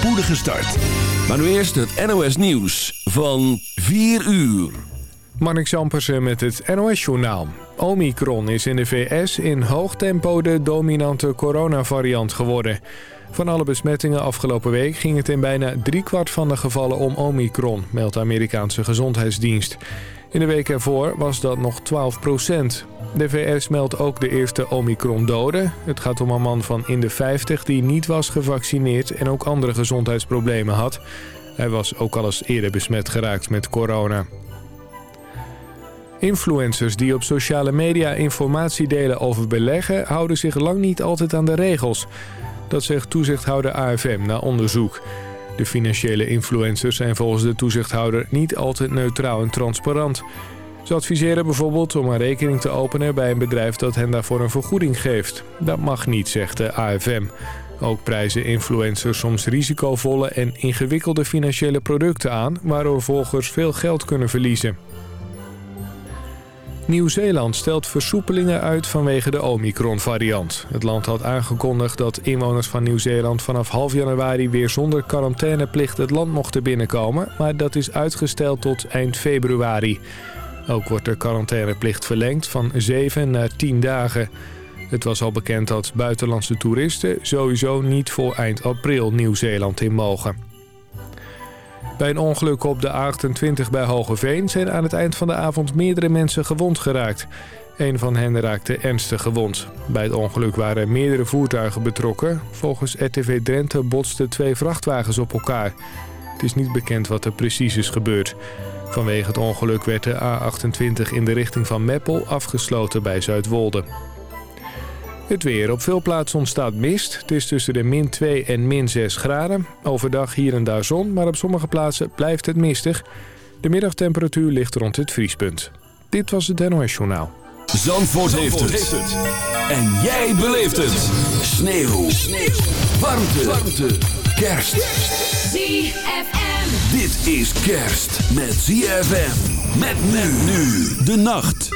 spoedige start. Maar nu eerst het NOS Nieuws van 4 uur. Marnik Zampersen met het NOS-journaal. Omicron is in de VS in hoog tempo de dominante coronavariant geworden. Van alle besmettingen afgelopen week ging het in bijna driekwart van de gevallen om Omicron, meldt de Amerikaanse Gezondheidsdienst. In de week ervoor was dat nog 12 procent. De VS meldt ook de eerste Omicron-doden. Het gaat om een man van in de 50 die niet was gevaccineerd en ook andere gezondheidsproblemen had. Hij was ook al eens eerder besmet geraakt met corona. Influencers die op sociale media informatie delen over beleggen... houden zich lang niet altijd aan de regels. Dat zegt toezichthouder AFM na onderzoek. De financiële influencers zijn volgens de toezichthouder niet altijd neutraal en transparant. Ze adviseren bijvoorbeeld om een rekening te openen bij een bedrijf dat hen daarvoor een vergoeding geeft. Dat mag niet, zegt de AFM. Ook prijzen influencers soms risicovolle en ingewikkelde financiële producten aan... waardoor volgers veel geld kunnen verliezen. Nieuw-Zeeland stelt versoepelingen uit vanwege de Omicron-variant. Het land had aangekondigd dat inwoners van Nieuw-Zeeland vanaf half januari weer zonder quarantaineplicht het land mochten binnenkomen, maar dat is uitgesteld tot eind februari. Ook wordt de quarantaineplicht verlengd van 7 naar 10 dagen. Het was al bekend dat buitenlandse toeristen sowieso niet voor eind april Nieuw-Zeeland in mogen. Bij een ongeluk op de A28 bij Hogeveen zijn aan het eind van de avond meerdere mensen gewond geraakt. Een van hen raakte ernstig gewond. Bij het ongeluk waren meerdere voertuigen betrokken. Volgens RTV Drenthe botsten twee vrachtwagens op elkaar. Het is niet bekend wat er precies is gebeurd. Vanwege het ongeluk werd de A28 in de richting van Meppel afgesloten bij Zuidwolde. Het weer. Op veel plaatsen ontstaat mist. Het is tussen de min 2 en min 6 graden. Overdag hier en daar zon, maar op sommige plaatsen blijft het mistig. De middagtemperatuur ligt rond het vriespunt. Dit was het NOS Journaal. Zandvoort, heeft, het. En jij beleeft het. Sneeuw. Sneeuw. Warmte. Warmte. Kerst. ZFM. Dit is kerst met ZFM. Met men nu de nacht.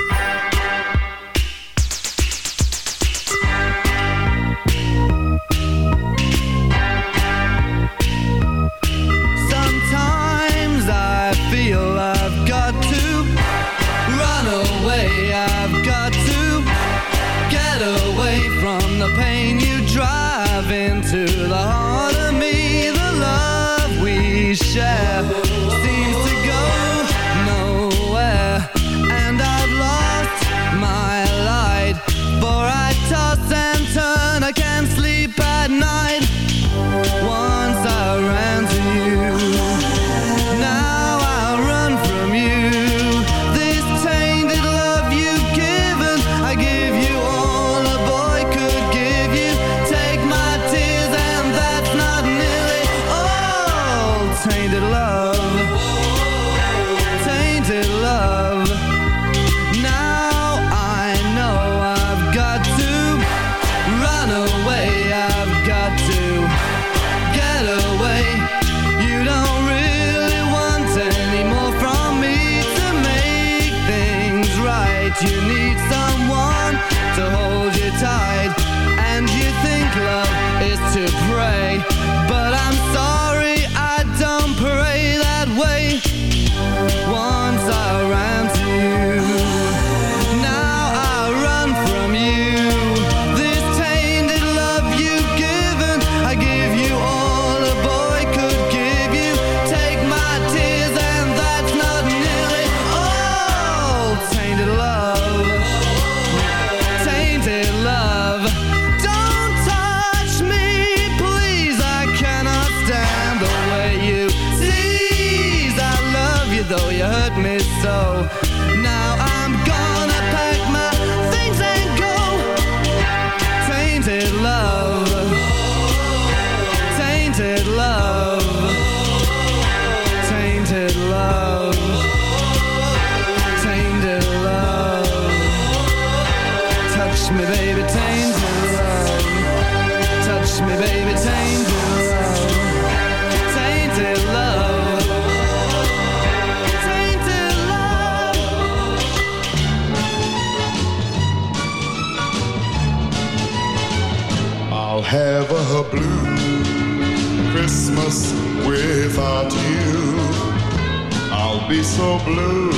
Be so blue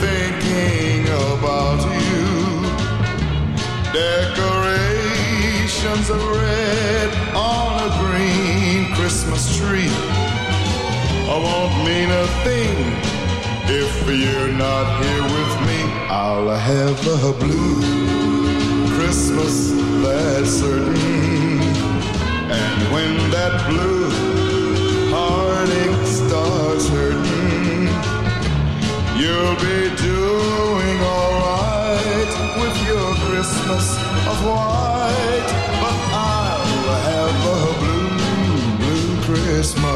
thinking about you. Decorations of red on a green Christmas tree. I won't mean a thing if you're not here with me, I'll have a blue Christmas, that's certain. And when that blue You'll be doing alright with your Christmas of white, but I'll have a blue, blue Christmas.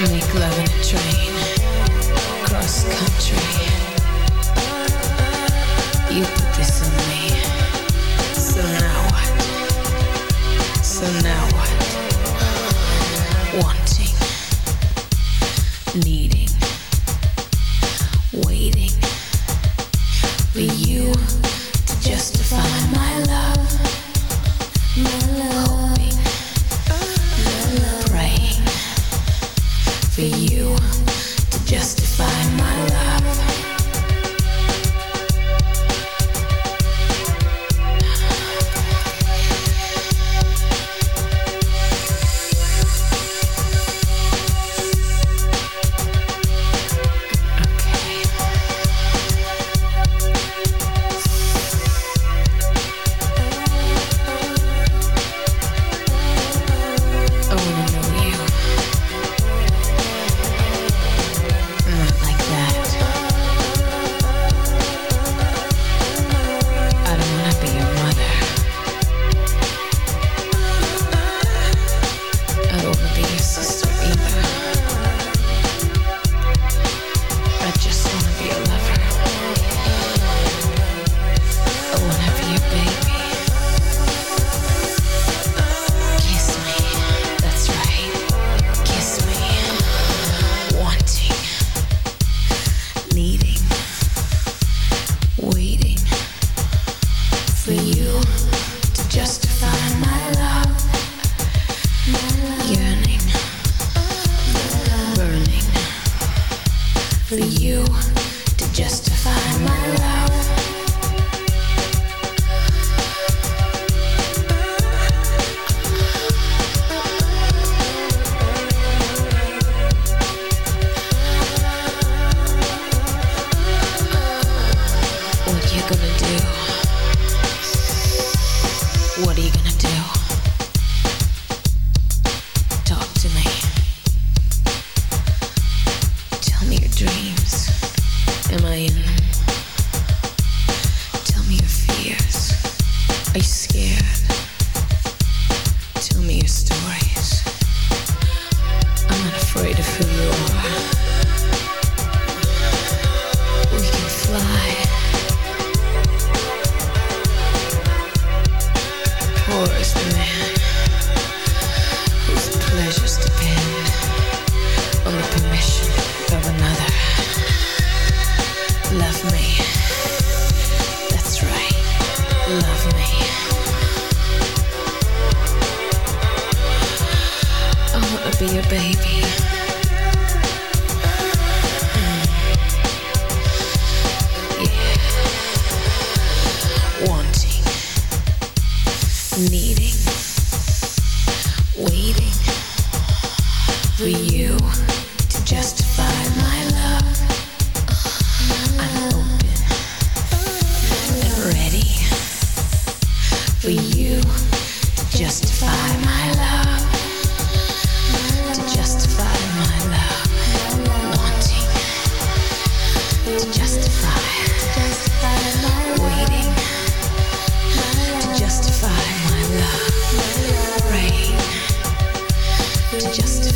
Make love in a train. Cross country. You put this me. So now what? So now what? Wanting. Needing. Waiting. For you.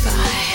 goodbye.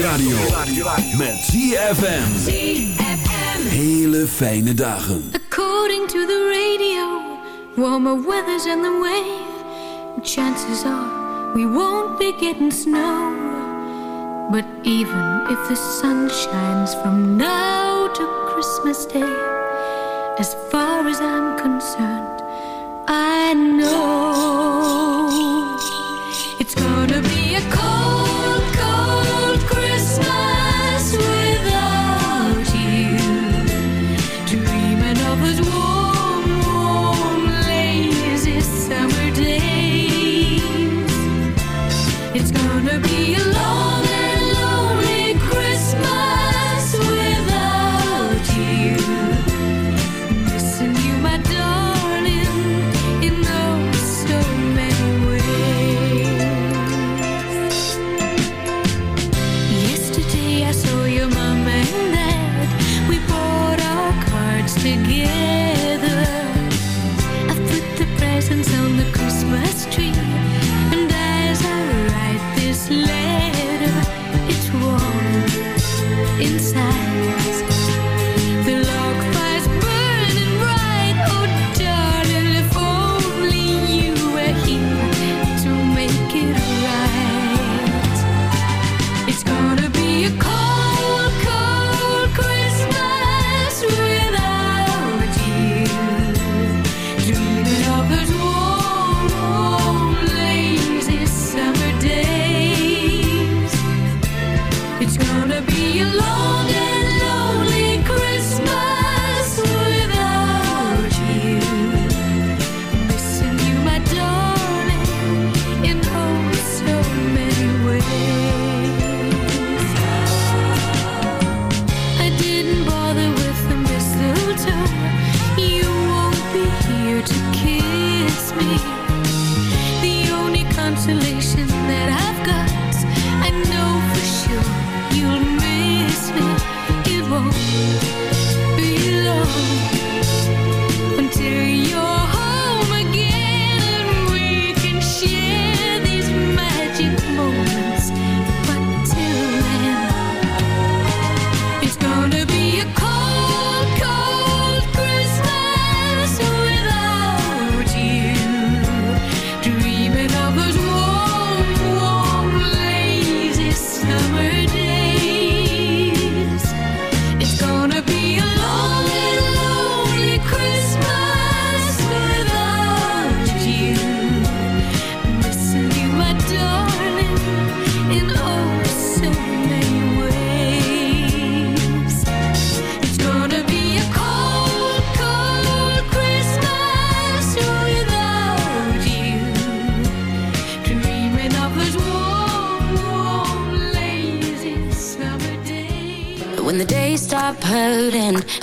radio. Met ZFM. Hele fijne dagen. According to the radio. Warmer weather's in the way. Chances are we won't be getting snow. But even if the sun shines from now to Christmas Day. As far as I'm concerned. gonna be alive.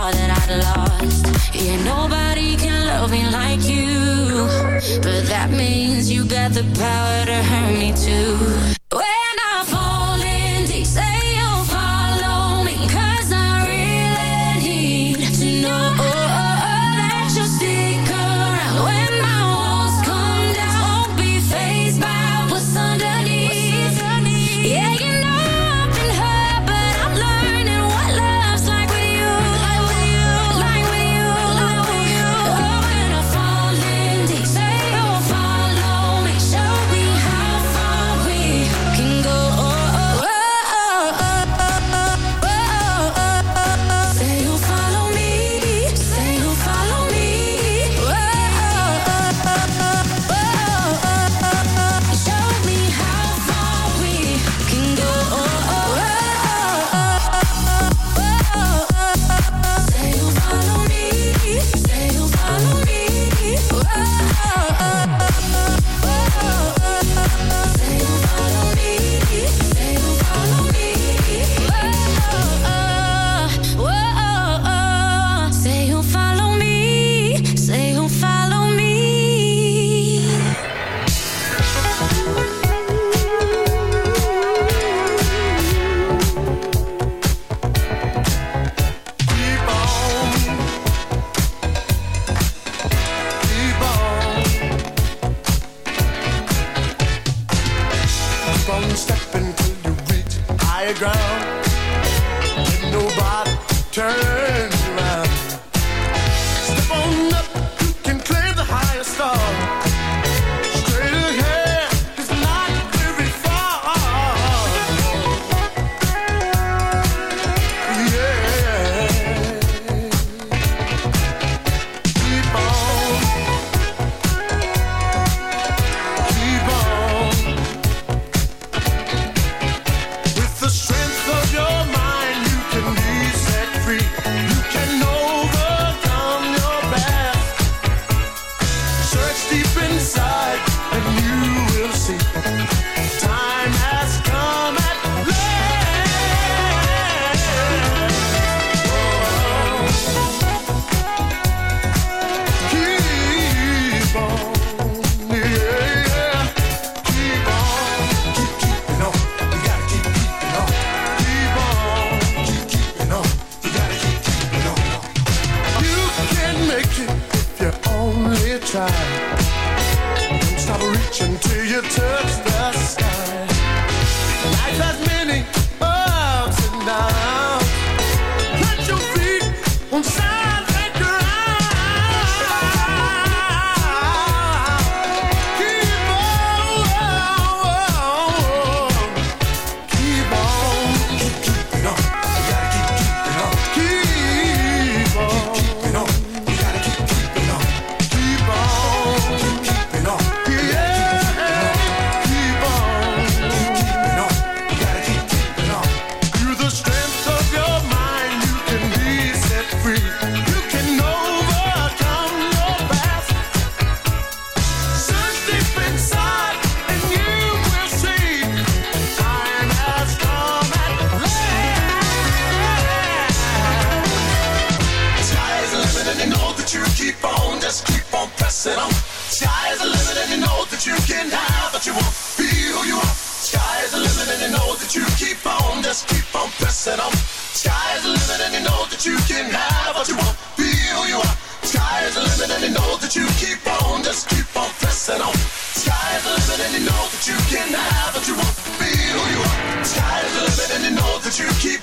that I lost. Yeah, nobody can love me like you. But that means you got the power to hurt me too. just keep on pressing on. Sky is the limit and you know that you can have, but you won't be who you are. Sky is the limit and you know that you keep on, just keep on pressing on. Sky is the limit and you know that you can have, but you won't be who you are. Sky is the limit and you know that you keep on, just keep on pressing on. Sky is the limit and you know that you can have, but you won't be who you are. Sky is the limit and you know that you keep